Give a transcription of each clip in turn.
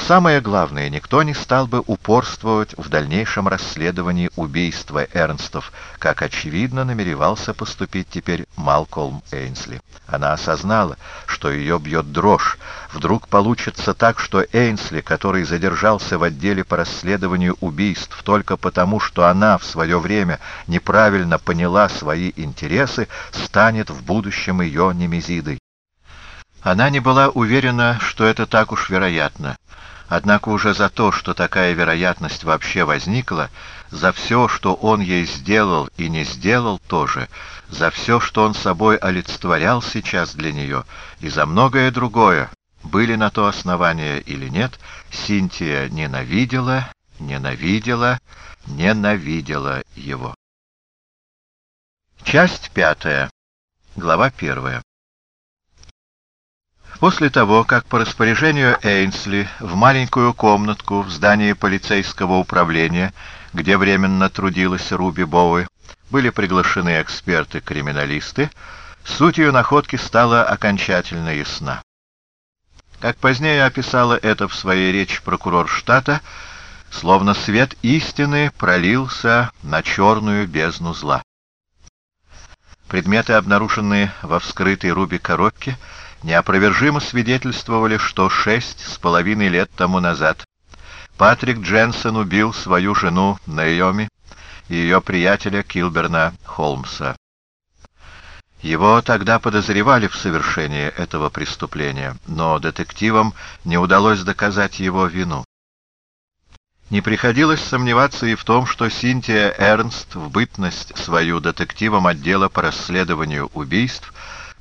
самое главное, никто не стал бы упорствовать в дальнейшем расследовании убийства Эрнстов, как очевидно намеревался поступить теперь Малкольм Эйнсли. Она осознала, что ее бьет дрожь. Вдруг получится так, что Эйнсли, который задержался в отделе по расследованию убийств только потому, что она в свое время неправильно поняла свои интересы, станет в будущем ее немезидой. Она не была уверена, что это так уж вероятно. Однако уже за то, что такая вероятность вообще возникла, за все, что он ей сделал и не сделал тоже, за все, что он собой олицетворял сейчас для нее, и за многое другое, были на то основания или нет, Синтия ненавидела, ненавидела, ненавидела его. Часть пятая. Глава первая. После того, как по распоряжению Эйнсли в маленькую комнатку в здании полицейского управления, где временно трудилась Руби Боуи, были приглашены эксперты-криминалисты, суть ее находки стала окончательно ясна. Как позднее описала это в своей речи прокурор штата, словно свет истины пролился на черную бездну зла. Предметы, обнаруженные во вскрытой Руби коробке, — неопровержимо свидетельствовали, что шесть с половиной лет тому назад Патрик Дженсен убил свою жену Найоми и ее приятеля Килберна Холмса. Его тогда подозревали в совершении этого преступления, но детективам не удалось доказать его вину. Не приходилось сомневаться и в том, что Синтия Эрнст в бытность свою детективом отдела по расследованию убийств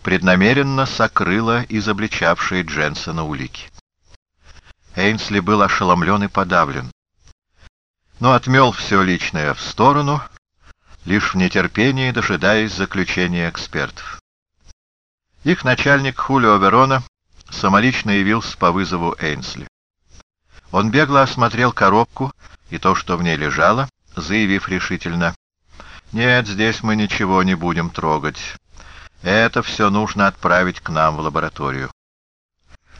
преднамеренно сокрыла изобличавшие Дженсона улики. Эйнсли был ошеломлен и подавлен, но отмел все личное в сторону, лишь в нетерпении дожидаясь заключения экспертов. Их начальник Хулио Верона самолично явился по вызову Эйнсли. Он бегло осмотрел коробку и то, что в ней лежало, заявив решительно, «Нет, здесь мы ничего не будем трогать. Это все нужно отправить к нам в лабораторию.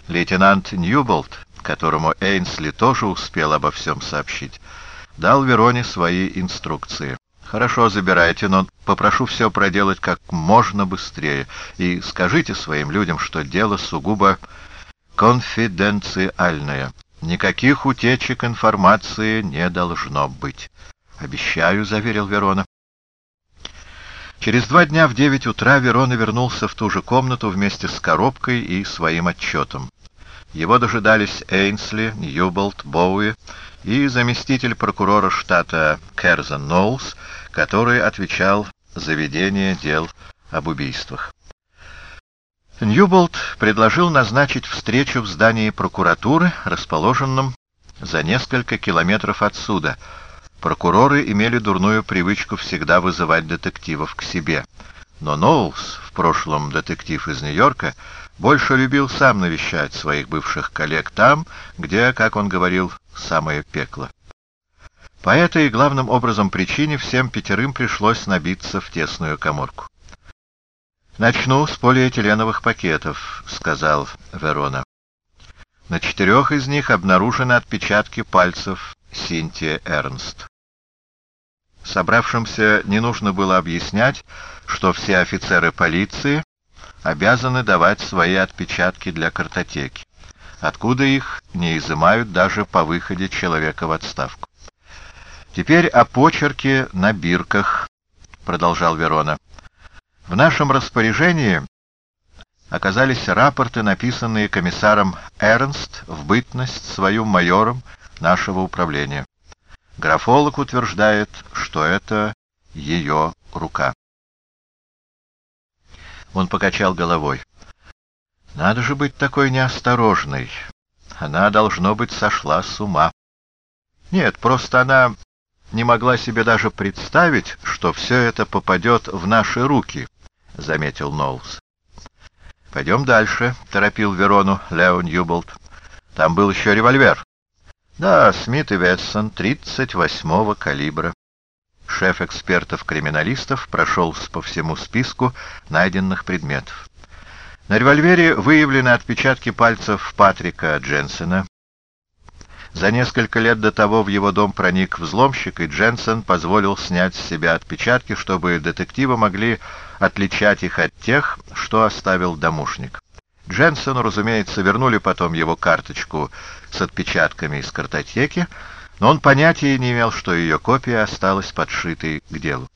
Лейтенант Ньюболт, которому Эйнсли тоже успел обо всем сообщить, дал Вероне свои инструкции. «Хорошо, забирайте, но попрошу все проделать как можно быстрее. И скажите своим людям, что дело сугубо конфиденциальное. Никаких утечек информации не должно быть». «Обещаю», — заверил Верона. Через два дня в девять утра Верона вернулся в ту же комнату вместе с коробкой и своим отчетом. Его дожидались Эйнсли, Ньюболт, Боуи и заместитель прокурора штата Керзен Ноулс, который отвечал за ведение дел об убийствах. Ньюболт предложил назначить встречу в здании прокуратуры, расположенном за несколько километров отсюда — Прокуроры имели дурную привычку всегда вызывать детективов к себе. Но Ноулс, в прошлом детектив из Нью-Йорка, больше любил сам навещать своих бывших коллег там, где, как он говорил, самое пекло. По этой главным образом причине всем пятерым пришлось набиться в тесную коморку. «Начну с полиэтиленовых пакетов», — сказал Верона. На четырех из них обнаружены отпечатки пальцев Синтия Эрнст. Собравшимся не нужно было объяснять, что все офицеры полиции обязаны давать свои отпечатки для картотеки, откуда их не изымают даже по выходе человека в отставку. «Теперь о почерке на бирках», — продолжал Верона. «В нашем распоряжении оказались рапорты, написанные комиссаром Эрнст в бытность свою майором нашего управления. Графолог утверждает, что это ее рука. Он покачал головой. Надо же быть такой неосторожной. Она, должно быть, сошла с ума. Нет, просто она не могла себе даже представить, что все это попадет в наши руки, — заметил Ноулс. — Пойдем дальше, — торопил Верону Леон Юболт. Там был еще револьвер. Да, Смит и Вессон 38-го калибра. Шеф экспертов-криминалистов прошелся по всему списку найденных предметов. На револьвере выявлены отпечатки пальцев Патрика Дженсена, За несколько лет до того в его дом проник взломщик, и Дженсен позволил снять с себя отпечатки, чтобы детективы могли отличать их от тех, что оставил домушник. Дженсену, разумеется, вернули потом его карточку с отпечатками из картотеки, но он понятия не имел, что ее копия осталась подшитой к делу.